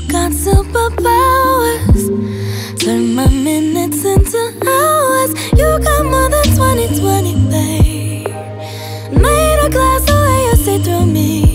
you got superpowers. Turn my minutes into hours. You got more than 2020, babe. Made a glass the way you see through me.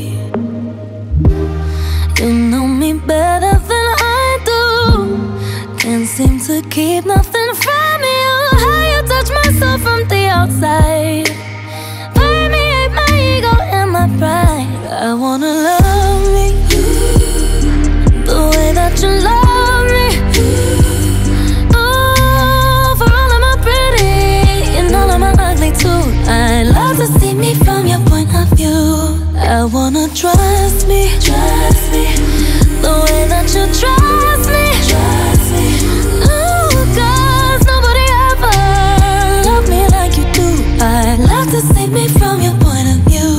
Me from your point of view. I wanna trust me, trust me, the way that you trust me, trust me. Ooh, 'cause nobody ever loved me like you do. I love to see me from your point of view.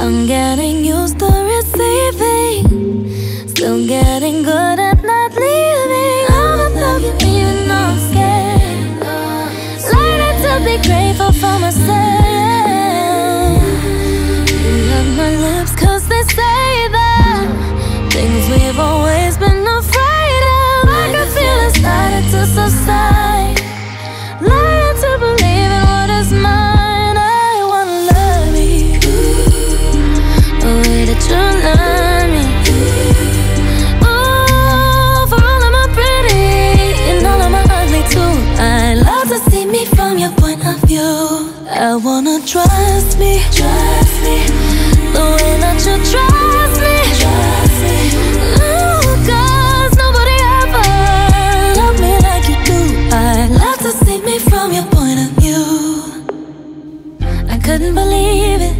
I'm getting used to receiving, still getting from your point of view. I wanna trust me, trust me, the way that you trust me, trust me. Ooh, 'cause nobody ever loved me like you do. I love to see me from your point of view. I couldn't believe it.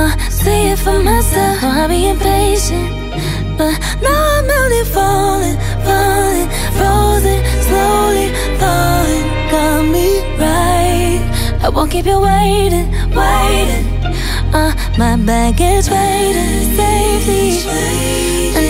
Uh, see it for myself. I'll be impatient. But now I'm only falling, won't keep you waiting, waiting. Uh, my bag is waiting safely.